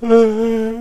嗯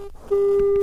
Thank you.